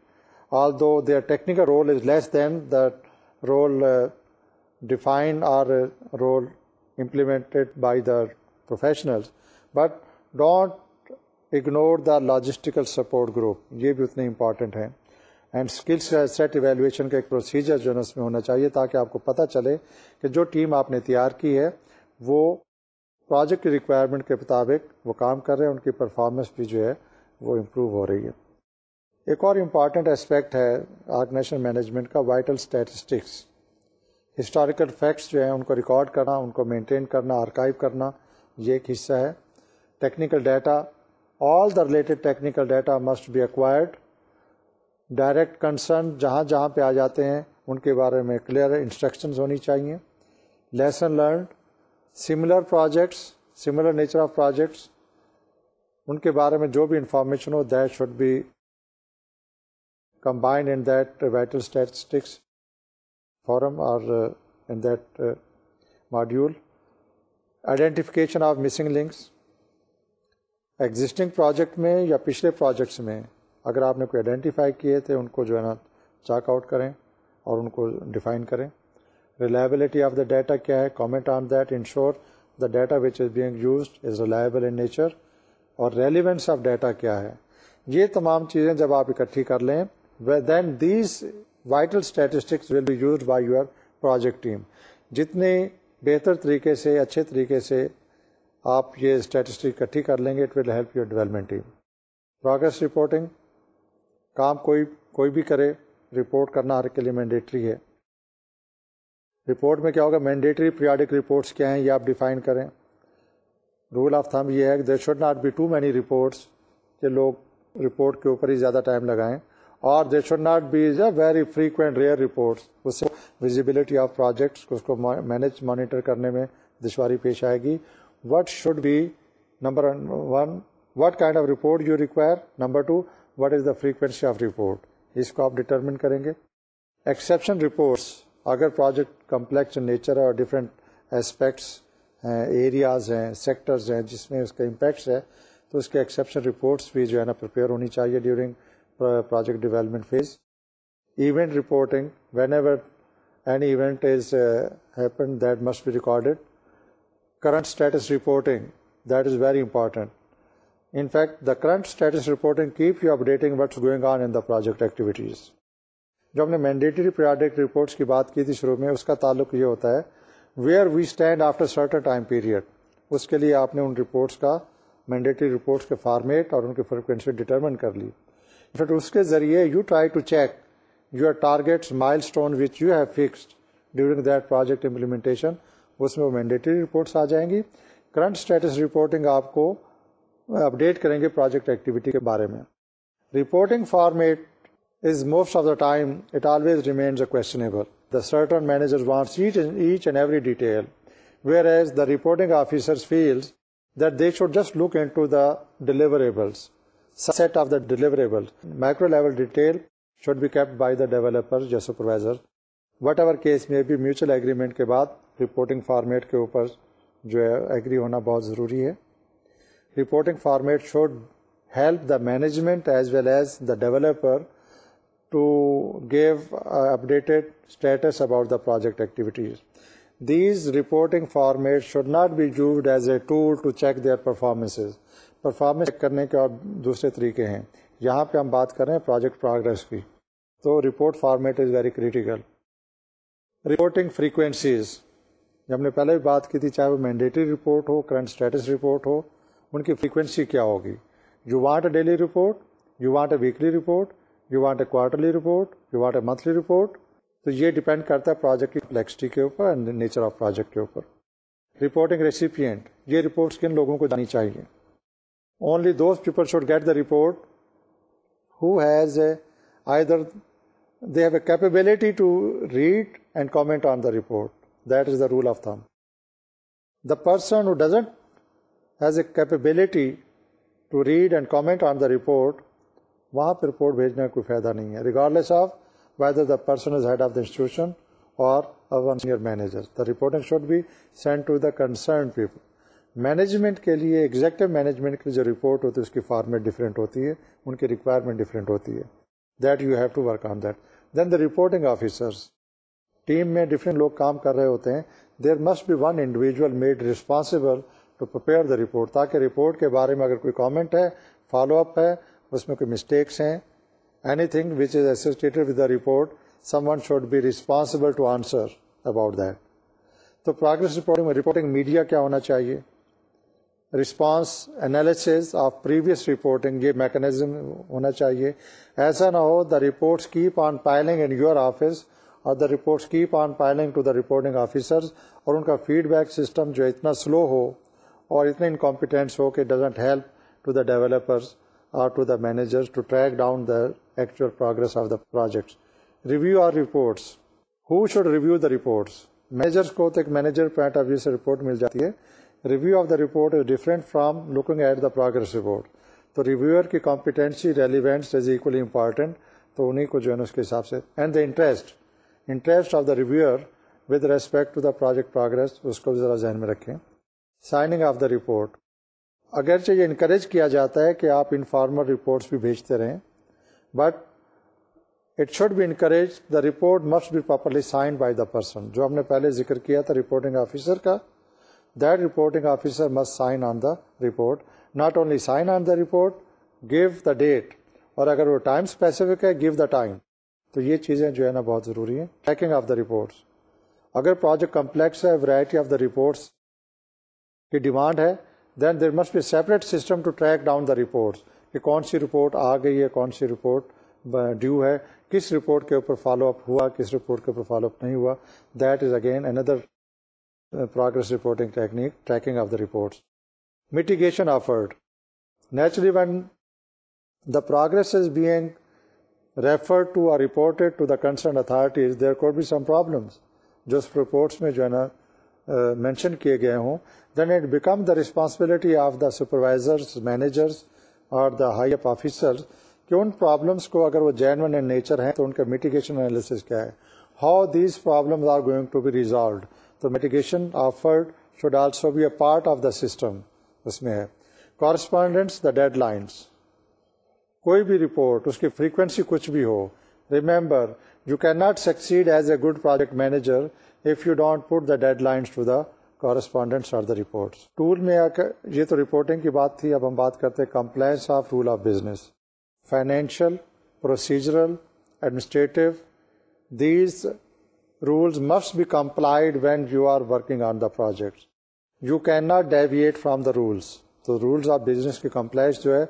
although their technical role is less than that role defined or role implemented by the professionals but don't ignore the logistical support group یہ بھی اتنے important ہیں and skills set evaluation کا ایک procedure جو ہے اس میں ہونا چاہیے تاکہ آپ کو پتہ چلے کہ جو ٹیم آپ نے تیار کی ہے وہ پروجیکٹ ریکوائرمنٹ کے مطابق وہ کام کر رہے ہیں ان کی پرفارمنس بھی جو ہے وہ امپروو ہو رہی ہے ایک اور امپارٹنٹ اسپیکٹ ہے آرگنیشن مینجمنٹ کا وائٹل اسٹیٹسٹکس ہسٹوریکل فیکٹس جو ہیں ان کو ریکارڈ کرنا ان کو مینٹین کرنا آرکائو کرنا یہ ایک حصہ ہے technical data all the related technical data must be acquired direct concern جہاں جہاں پہ آ جاتے ہیں ان کے بارے میں کلیئر انسٹرکشنز ہونی چاہیے lesson learn similar projects similar nature of projects ان کے بارے میں جو بھی انفارمیشن ہو that should be combined in that vital statistics form اور in that module identification of missing links existing project میں یا پچھلے پروجیکٹس میں اگر آپ نے کوئی آئیڈینٹیفائی کیے تھے ان کو جو ہے نا چاک آؤٹ کریں اور ان کو ڈیفائن کریں ریلائبلٹی آف دا ڈیٹا کیا ہے comment on that ensure the data which is being used is reliable in nature اور ریلیونس آف ڈیٹا کیا ہے یہ تمام چیزیں جب آپ اکٹھی کر لیں then these vital statistics will be used by your project team جتنے بہتر طریقے سے اچھے طریقے سے آپ یہ اسٹیٹسٹک اکٹھی کر لیں گے it will help your development team progress reporting کام کوئی کوئی بھی کرے رپورٹ کرنا ہر کے لیے مینڈیٹری ہے رپورٹ میں کیا ہوگا مینڈیٹری پیریڈک رپورٹس کیا ہیں یہ آپ ڈیفائن کریں رول آف تھم یہ ہے کہ there should not be too many reports کہ لوگ رپورٹ کے اوپر ہی زیادہ ٹائم لگائیں اور they should not be as a very frequent rare reports اس سے ویزیبلٹی آف پروجیکٹس اس کو مینج مانیٹر کرنے میں دشواری پیش آئے گی what should be number one what kind of report you require number two what is the frequency of report اس کو آپ ڈٹرمن کریں گے ایکسیپشن رپورٹس اگر پروجیکٹ کمپلیکس نیچر اور ڈفرینٹ اسپیکٹس ہیں ایریاز ہیں سیکٹرز ہیں جس میں اس کا امپیکٹس ہے تو اس کے ایکسیپشن رپورٹس بھی جو ہے نا پریپیئر ہونی چاہیے during project development phase event reporting whenever any event is happen that must be recorded current status reporting that is very important in fact the current status reporting keep you updating what's going on in the project activities جو ہم نے mandatory project reports کی بات کی تھی شروع میں اس کا تعلق یہ ہوتا ہے where we stand after certain time period اس کے لیے آپ نے ان رپورٹس کا مینڈیٹری رپورٹس کے فارمیٹ اور ان کی فریکوینسی ڈیٹرمن کر لی بٹ اس کے ذریعے you try to check your target targets milestone which you have fixed during that project implementation اس میں وہ مینڈیٹری رپورٹس آ جائیں گی کرنٹ اسٹیٹس رپورٹنگ آپ کو اپ uh, ڈیٹ کریں گے پروجیکٹ ایکٹیویٹی کے بارے میں reporting format is most of the time it always remains a questionable the certain manager wants each and every detail whereas the reporting officer feels that they should just look into the deliverables set of the deliverable micro level detail should be kept by the developer supervisor whatever case میں بھی mutual agreement کے بعد reporting format کے اوپر جو ہے agri ہونا بہت ضروری ہے reporting format should help the management as well as the developer to give updated status about the project activities these reporting format should not be used as a tool to check their performances performance check کرنے کے اور دوسرے طریقے ہیں یہاں پہ ہم بات کر رہے ہیں پروجیکٹ پروگرس کی تو report format is very critical reporting frequencies ہم نے پہلے بھی بات کی تھی چاہے وہ مینڈیٹری رپورٹ ہو کرنٹ اسٹیٹس رپورٹ ہو ان کی فریکوینسی کیا ہوگی you want a daily report you want a weekly report you want a quarterly report you want a monthly report تو یہ ڈپینڈ کرتا ہے پروجیکٹ کی کمپلیکسٹی کے اوپر اینڈ نیچر آف پروجیکٹ کے اوپر رپورٹنگ ریسیپینٹ یہ رپورٹس کن لوگوں کو جانی چاہیے only those people should get the report who has I there they have a capability to read and comment on the report that is the role of them the person who doesn't has a capability to read and comment on the report وہاں پہ report بھیجنے کا کوئی فائدہ نہیں ہے regardless of whether the person is head of the institution اور manager the reporting should be send to the concern people management کے لیے ایگزیکٹو مینجمنٹ کی جو رپورٹ ہوتی ہے اس کی فارمیٹ ڈفرینٹ ہوتی ہے ان کی ریکوائرمنٹ ڈفرینٹ ہوتی ہے that you have to work on that then the reporting officers team میں ڈفرینٹ لوگ کام کر رہے ہوتے ہیں there must be one individual made responsible to prepare the report تاکہ رپورٹ کے بارے میں اگر کوئی کامنٹ ہے فالو اپ ہے اس میں کوئی مسٹیکس ہیں anything which is associated with the report someone should be responsible to answer about that تو پروگرس رپورٹنگ رپورٹنگ میڈیا کیا ہونا چاہیے response analysis of previous reporting یہ میکنیزم ہونا چاہیے ایسا نہ ہو the reports keep on piling in your office اور the reports keep on piling to the reporting officers اور ان کا فیڈ بیک سسٹم جو اتنا سلو ہو اور اتنے انکمپیٹنٹ ہو کہ doesn't help to the developers اور to the managers to track down the actual progress of the projects review or reports who should review the reports managers کو تو ایک مینیجر پوائنٹ آف ویو سے report مل جاتی ہے review of the report is different from looking at the progress report تو reviewer کی competency equally important تو انہیں کو جو ہے نا اس کے حساب سے and the interest interest of the reviewer with respect to the project progress اس کو بھی ذرا ذہن میں رکھیں سائننگ آف دا رپورٹ اگرچہ یہ انکریج کیا جاتا ہے کہ آپ انفارمل رپورٹس بھی بھیجتے رہیں but it should be encourage the report must be properly signed by the person جو ہم نے پہلے ذکر کیا تھا رپورٹنگ آفیسر کا that reporting officer must sign on the report not only sign on the report give the date اور اگر وہ ٹائم اسپیسیفک ہے گیو دا ٹائم تو یہ چیزیں جو ہے نا بہت ضروری ہیں ٹریکنگ آف دا رپورٹس اگر پروجیکٹ کمپلیکس ہے variety آف دا رپورٹس کی ڈیمانڈ ہے then there must be separate system to track down the reports کہ کون سی رپورٹ آ گئی ہے کون سی رپورٹ ڈیو ہے کس رپورٹ کے اوپر فالو اپ ہوا کس رپورٹ کے اوپر فالو اپ نہیں ہوا that is again another progress reporting technique tracking of the reports mitigation offered naturally when the progress is being refer to or reported to the concern authorities there could be some problems جو اس reports میں جو ہے نا mention کیے گئے ہوں then it become the responsibility of the supervisors managers اور دا ہائی اپ آفیسرس کہ ان پرابلمس کو اگر وہ جینون ان نیچر ہیں تو ان کا میٹیگیشن انالیسز کیا ہے how these problems are going to be resolved تو mitigation offered should also be a part of the system اس میں ہے کارسپونڈنٹس دا ڈیڈ لائنس کوئی بھی رپورٹ اس کی فریکوینسی کچھ بھی ہو remember you can not succeed as a good project manager if you don't put the deadlines to the correspondents or the reports tool میں آ یہ تو رپورٹنگ کی بات تھی اب ہم بات کرتے compliance of rule of business financial procedural administrative these rules must be complied when you are working on the project you can not deviate from the rules تو رولز آف بزنس کی compliance جو ہے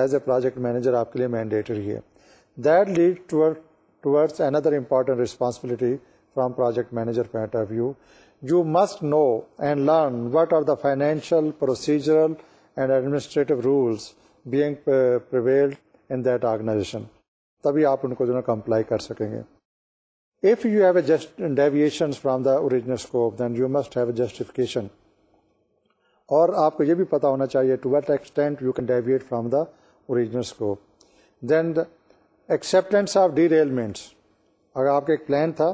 as a project manager آپ کے لیے mandatory ہے that lead to another important responsibility from project manager point of view you must know and learn what are the financial procedural and administrative rules being held in that organization تبھی آپ ان کو جو ہے comply کر سکیں گے if you have a just deviations from the original scope then you must have a justification اور آپ کو یہ بھی پتا ہونا چاہیے to what extent you can deviate from the original scope then acceptance of the ریلمنٹس اگر آپ کا ایک پلان تھا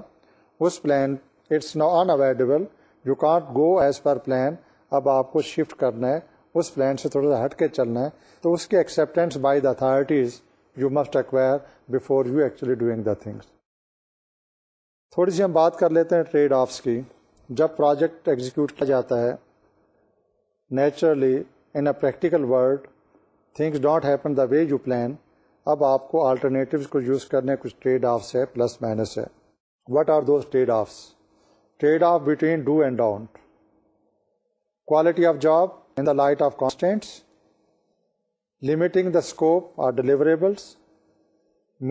اس پلان اٹس نا unavailable you can't go as per plan اب آپ کو شفٹ کرنا ہے اس پلان سے تھوڑا سا ہٹ کے چلنا ہے تو اس کی acceptance by the authorities you must acquire before you actually doing the things تھوڑی سی ہم بات کر لیتے ہیں ٹریڈ آفس کی جب پروجیکٹ ایگزیکیوٹ کیا جاتا ہے naturally in a practical world things don't happen the way you plan اب آپ کو آلٹرنیٹیوز کو یوز کرنے کچھ ٹریڈ آفس ہے پلس مائنس ہے what are those trade offs trade off between do and don't quality of job in the light of constants limiting the scope or deliverables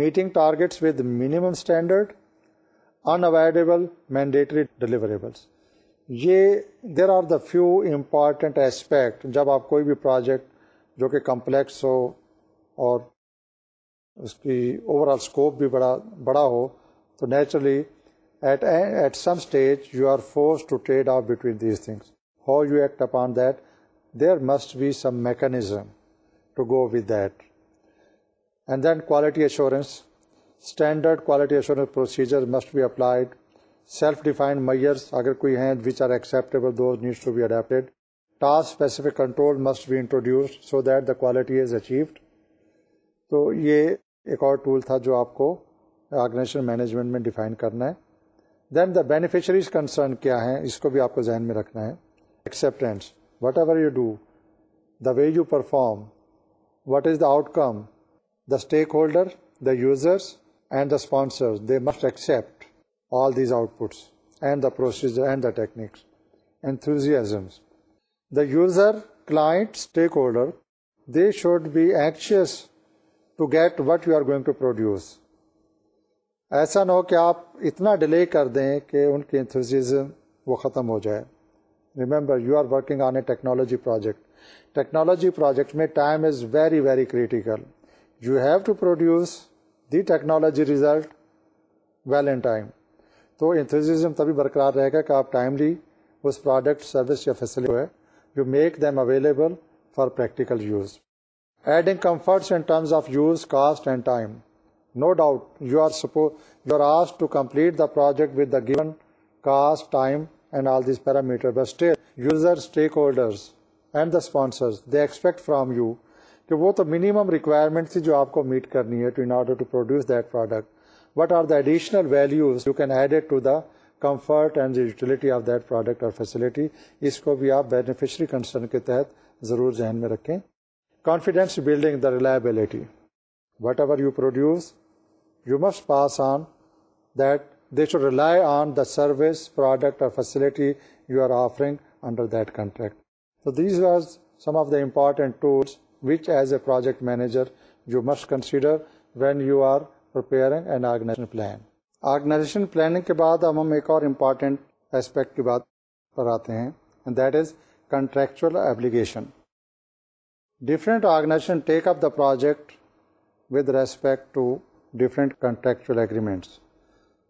meeting targets with minimum standard unavoidable mandatory deliverables یہ there are the few important aspect جب آپ کوئی بھی project جو کہ complex ہو اور اس کی اوور آل اسکوپ بھی بڑا بڑا ہو تو naturally at at some stage you are force to trade off between these things how you act up on that there must be some mechanism to go with that and then quality assurance standard quality assurance procedure must be applied self defined measures اگر کوئی ہیں which are acceptable those needs to be adapted task specific control must be introduced so that the quality is achieved تو یہ ایک اور tool تھا جو آپ کو آرگنیزیشن مینجمنٹ میں ڈیفائن کرنا ہے دین دا بینیفیشریز کنسرن کیا ہیں اس کو بھی آپ کو ذہن میں رکھنا ہے acceptance whatever you do the way you perform what is the outcome the stakeholder the users and the sponsor they must accept all these outputs and the procedure and the techniques enthusiasm the user client stakeholder they should be anxious to get what you are going to produce ایسا نہ ہو کہ آپ اتنا delay کر دیں کہ ان کے انتھیوزم وہ ختم ہو جائے remember you are working on a technology project technology project میں time is very very critical you have to produce the technology result well in time تو انتھوزم تبھی برقرار رہے گا کہ آپ ٹائملی اس پروڈکٹ سروس یا فیسلٹی ہے you make them available for practical use adding comforts in terms of use cost and time no doubt you are you are آس to complete the project with the given cost time and all these parameter but stakeholders and the sponsors they expect from you کہ وہ تو minimum requirement تھی جو آپ کو meet کرنی ہے to to in order produce that product what are the additional values you can add to the comfort and utility of that product اور فیسلٹی اس کو بھی آپ بینیفیشری کنسرن کے تحت ضرور ذہن میں رکھیں confidence building the reliability whatever you produce you must pass on that they should rely on the service product اور facility you are offering under that contract تو these are some of the important tools which as a project manager you must consider when you are preparing organize organization کے بعد اب ہم ایک اور important aspect کی بات کرتے ہیں different organization take up the project with respect contractual agreements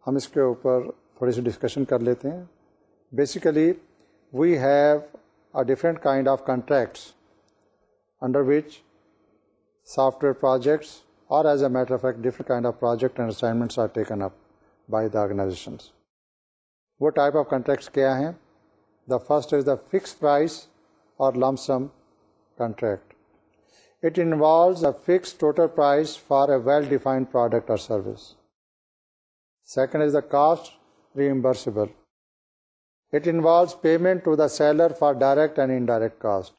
ہم اس کے اوپر تھوڑی سی ڈسکشن کر لیتے ہیں basically we ہیوٹ kind of contracts under which software projects اور as a matter different kind of project and assignments up by the organizations وہ ٹائپ آف کنٹریکٹس کیا ہیں the first is the fixed price اور lump sum contract it involves a fix total price for a well defined product اور service second is the cost reimbursable it involves payment to the seller for direct and indirect cost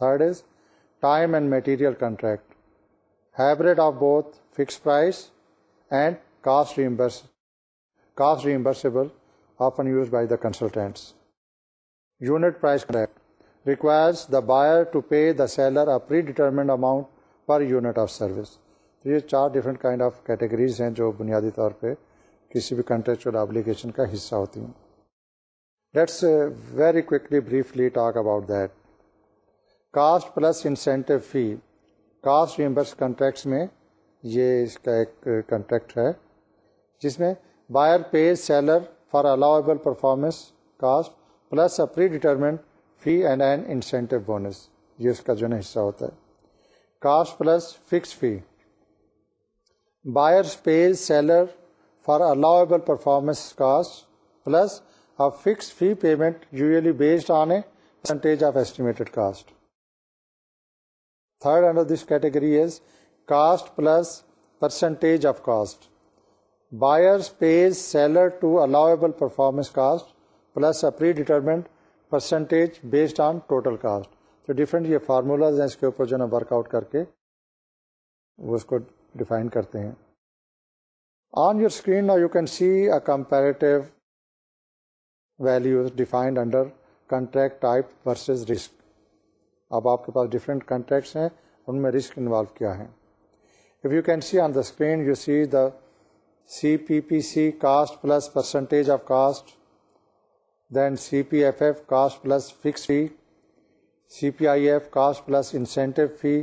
third is time and material contract hybrid of both fix price and cost reimburse cost reimbursable often use by the consultants unit price contract requires the buyer to pay the seller predetermined amount per unit of service تو یہ چار different kind of categories ہیں جو بنیادی طور پہ کسی بھی کنٹریکچر ابلیکیشن کا حصہ ہوتی ہیں let's very quickly briefly talk about that cost plus incentive fee cost reimburse contracts میں یہ اس کا ایک کنٹریکٹ ہے جس میں buyer pay seller for allowable performance cost plus a predetermined fee and an incentive bonus یہ اس کا جو ہے حصہ ہوتا ہے cost plus fix fee buyer pay seller for allowable performance cost plus a fix fee payment usually based on a percentage of estimated cost third under this category is cost plus percentage of cost buyer seller to allowable performance cost plus اری determinant percentage based on total cost different یہ formulas ہیں اس کے اوپر جو ہے work out کر کے اس کو ڈیفائن کرتے ہیں on your screen you can see a comparative values defined under contract type versus risk اب آپ کے پاس ڈفرینٹ کانٹیکٹس ہیں ان میں رسک انوالو کیا ہے if you can see on the screen you see the C P P C cost plus percentage of cost then C P F F cost plus fix fee C P I F cost plus incentive fee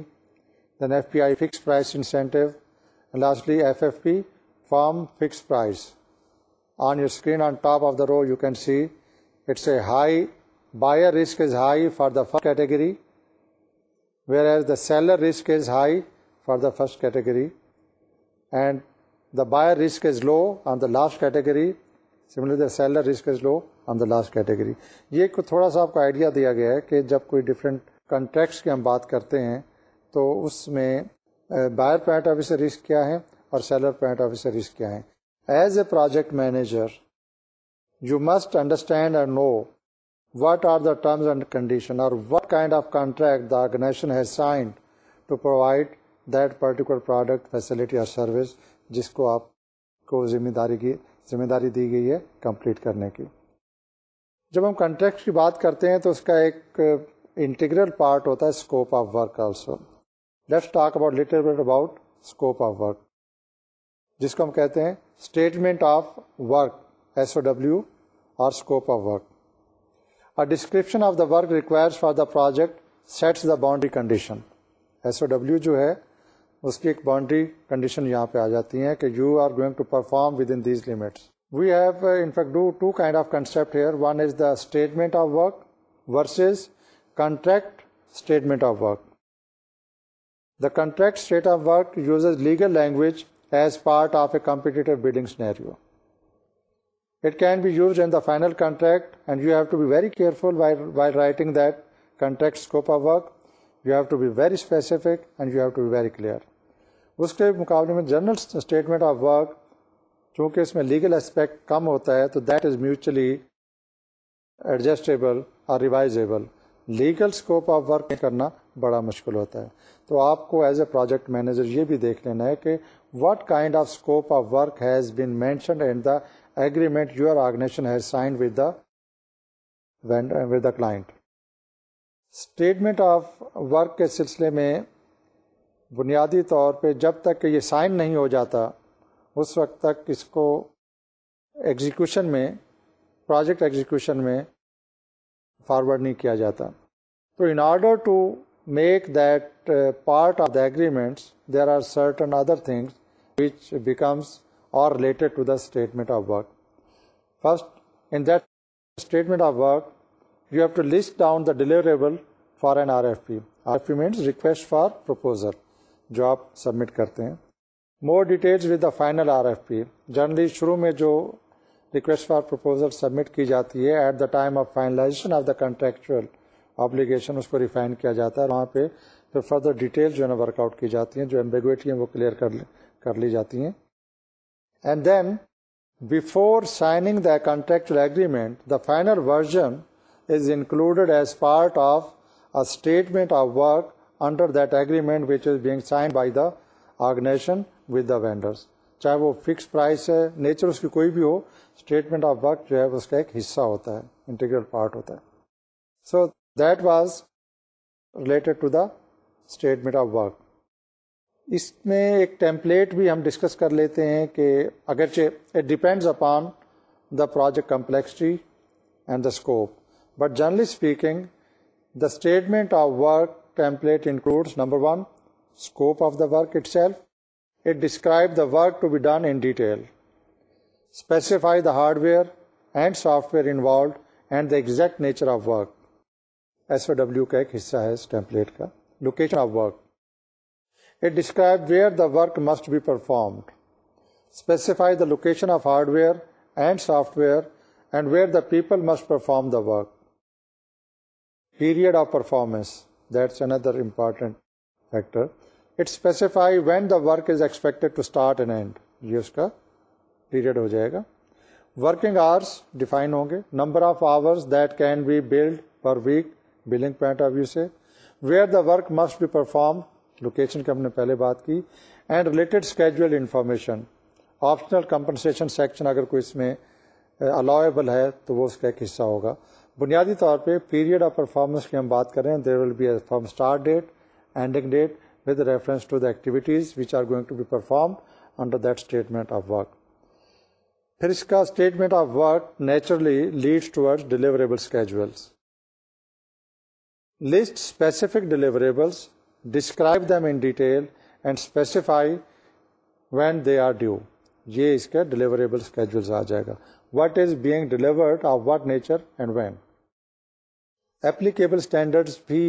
then F P I fix price incentive lastly F F P firm fix price on your screen on top of the row you can see it's a high buyer risk is high for the first category whereas the seller risk is high for the first category and the buyer risk is low on the last category similar the seller risk is low on the last category یہ تھوڑا سا آپ کو idea دیا گیا ہے کہ جب کوئی ڈفرینٹ کنٹریکٹس کی ہم بات کرتے ہیں تو اس میں buyer point of office risk کیا ہے اور سیلر پوائنٹ آف سے رسک کیا ہے as a project manager you must understand and know what are the terms and condition or what kind of contract the organization has signed to provide that particular product facility or service جس کو آپ کو ذمہ داری کی ذمہ داری دی گئی ہے کمپلیٹ کرنے کی جب ہم کنٹریکٹ کی بات کرتے ہیں تو اس کا ایک انٹیگرل پارٹ ہوتا ہے scope of work also let's talk about little bit about scope of work جس کو ہم کہتے ہیں statement of work S O W اور scope of work A description of the work required for the project sets the boundary condition. SOW جو ہے اس کی ایک باؤنڈری کنڈیشن یہاں پہ آ جاتی ہیں کہ you are going to perform within these limits we have have do two kind of concept here one is the statement of work versus contract statement of work the contract state of work use is legal language as part of a competitive building scenario It can be used in the final contract and you have to be very careful while, while writing that contract scope of work. You have to be very specific and you have to be very clear. اس کے مقابلے میں general statement of work چونکہ اس میں legal aspect کم ہوتا ہے تو دیٹ از میوچلی ایڈجسٹیبل اور revisable legal scope of work کرنا بڑا مشکل ہوتا ہے تو آپ کو ایز اے پروجیکٹ مینیجر یہ بھی دیکھ لینا ہے کہ what kind of scope of work has been mentioned in the agreement your organization has sign with the with the client statement of work کے سلسلے میں بنیادی طور پہ جب تک کہ یہ سائن نہیں ہو جاتا اس وقت تک اس کو ایگزیکیوشن میں پروجیکٹ ایگزیکیوشن میں فارورڈ نہیں کیا جاتا تو in order to make that part of the agreements there are certain other things which becomes اور related to the statement of work first in that statement of work you have to list down for P Rs request for per more detail with the final R F P generally شروع میں جو request for per submit کی جاتی ہے at the time of finalization of the contractual obligation اس کو refine کیا جاتا ہے وہاں پہ فردر ڈیٹیل جو ہے نا ورک آؤٹ کی جاتی ہیں جو ایمبیگویٹی ہیں وہ کلیئر کر لی جاتی ہیں and then before signing the contractual agreement the final version is included as part of a statement of work under that agreement which is being sign by the organization with the vendors چاہے وہ fix price ہے nature اس کی کوئی بھی ہو statement of work جو ہے اس کا ایک حصہ ہوتا ہے انٹیگریل پارٹ ہوتا ہے so that was related to the statement of work اس میں ایک ٹیمپلیٹ بھی ہم ڈسکس کر لیتے ہیں کہ اگرچہ it depends upon the project complexity and the scope but generally speaking the statement of work template includes number one scope of the work itself it describe the work to be done in detail specify the hard where and soft where involved and the exact nature of work S O W کا ایک حصہ ہے اس template کا location of work it describe where the work must be performed specify the location of hard where and software and where the people must perform the work period of performance that's another important factor it specify when the work is expected to start and end یہ اس کا period ہو جائے گا working hours define ہوں گے number of hour that can be billed per week billing point of view سے where the work must be perform location کی ہم نے پہلے بات کی and related schedule information optional compensation section اگر کوئی اس میں الاویبل ہے تو وہ اس کا ایک حصہ ہوگا بنیادی طور پہ پیریڈ آف پرفارمنس کی ہم بات کر رہے ہیں there will be from start date ending date with reference to the activities which are going to be performed under that statement of work پھر اس کا statement of work naturally leads ٹوڈ deliverable schedules list specific deliverables describe them in detail and specify when they are due یہ اس کا deliverable schedule آ جائے گا what is being delivered of what nature and when applicable standards بھی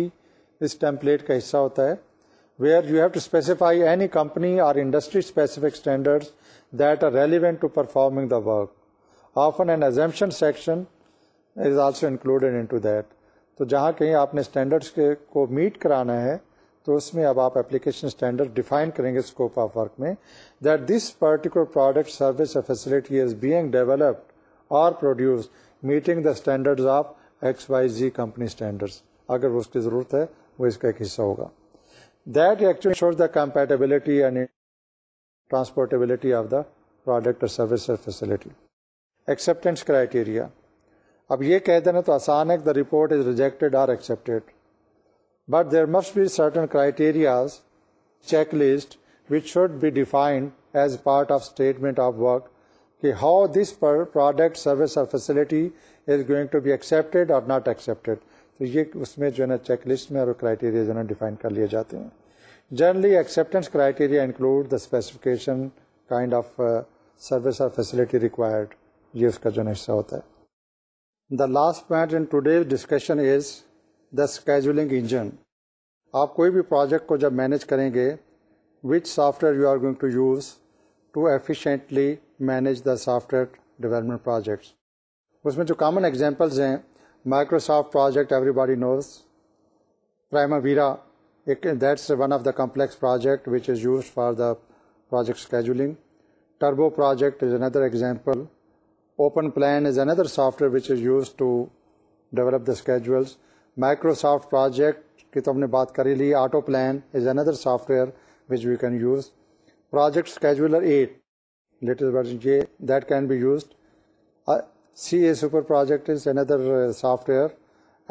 اس template کا حصہ ہوتا ہے where you have to specify any company or industry specific standard that are relevant to performing the work often and assumption section is also included in to that تو جہاں کہیں آپ نے اسٹینڈرڈس کو میٹ کرانا ہے تو اس میں اب آپ اپلیکیشن اسٹینڈرڈ ڈیفائن کریں گے اسکوپ آف ورک میں that this particular product service اور فیسلٹی از بینگ ڈیولپڈ اور produce meeting the standard of X Y Z company standard اگر اس کی ضرورت ہے وہ اس کا ایک حصہ ہوگا that actually shows the compatibility and transportability of the product اور سروس اور فیسلٹی ایکسیپٹینس کرائٹیریا اب یہ کہہ دینا تو آسان ہے کہ the report is rejected or accepted but there must be certain criterias check list which should be defined as part of statement of work کہ ہاؤ دس پروڈکٹ سروس اور facility is going to be accept اور not accepted تو یہ اس میں جو ہے نا چیک لسٹ میں اور کرائیٹیریا جو ہے نا ڈیفائن کر لیے جاتے ہیں generally acceptance criteria include the specification kind of service اور فیسلٹی ریکوائرڈ یہ اس کا جو حصہ ہوتا ہے the last point in today's discussion is the scheduling engine آپ کوئی بھی پروجیکٹ کو جب مینیج کریں گے which software you are going to use to efficiently manage the software development projects اس میں جو کامن ایگزامپلز ہیں Microsoft project everybody knows Primavera that's one of the complex project which is use for the project scheduling turbo project is another example open plan is another software which is use to develop the schedules Microsoft project کی تو ہم نے بات کری لی auto plan is another software which we can use project scheduler at latest version یہ that can be used C A super project is another software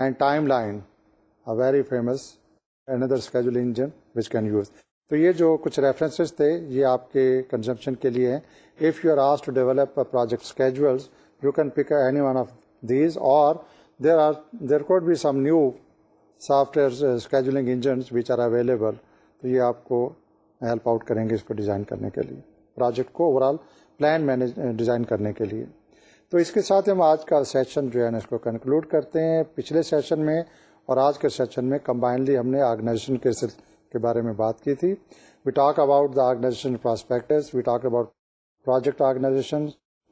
and timeline very famous another schedule engine which can use تو یہ جو کچھ references تھے یہ آپ کے consumption کے لیے ہیں ایف یو آر آس to develop project schedules you can pick any one of these اور there are there could be some new software scheduling engines which are available تو یہ آپ کو ہیلپ آؤٹ کریں گے اس کو ڈیزائن کرنے کے لیے پروجیکٹ کو overall plan manage design کرنے کے لیے تو اس کے ساتھ ہم آج کا سیشن جو ہے نا اس کو کنکلوڈ کرتے ہیں پچھلے سیشن میں اور آج کے سیشن میں کمبائنلی ہم نے آرگنائزیشن کے کے بارے میں بات کی تھی we talk about the organization prospects we talk about project organization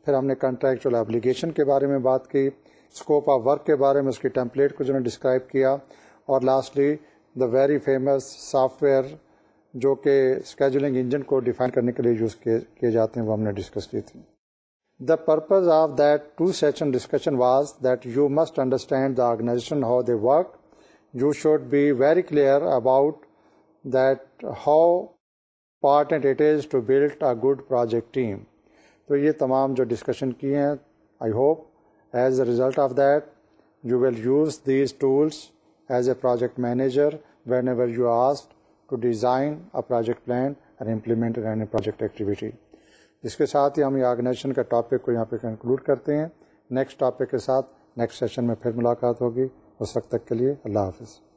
پھر ہم نے کنٹریکچل اپلیکیشن کے بارے میں بات کی اسکوپ آف ورک کے بارے میں اس کی ٹیمپلیٹ کو جو ڈسکرائب کیا اور lastly the very famous soft where جو کہ اسکیجولنگ انجن کو ڈیفائن کرنے کے لیے یوز کیے جاتے ہیں وہ ہم نے ڈسکس کی تھی the purpose of that to session discussion was that you must understand the organization how they work you should be very clear about that how part and it is to build a good project team تو یہ تمام جو discussion کیے ہیں I hope as a result of that you will use these tools as a project manager whenever you ask to design a project plan and implement a project activity اس کے ساتھ ہی ہم یہ organization کا topic کو یہاں پہ کنکلوڈ کرتے ہیں نیکسٹ ٹاپک کے ساتھ نیکسٹ سیشن میں پھر ملاقات ہوگی اس وقت تک کے لیے اللہ حافظ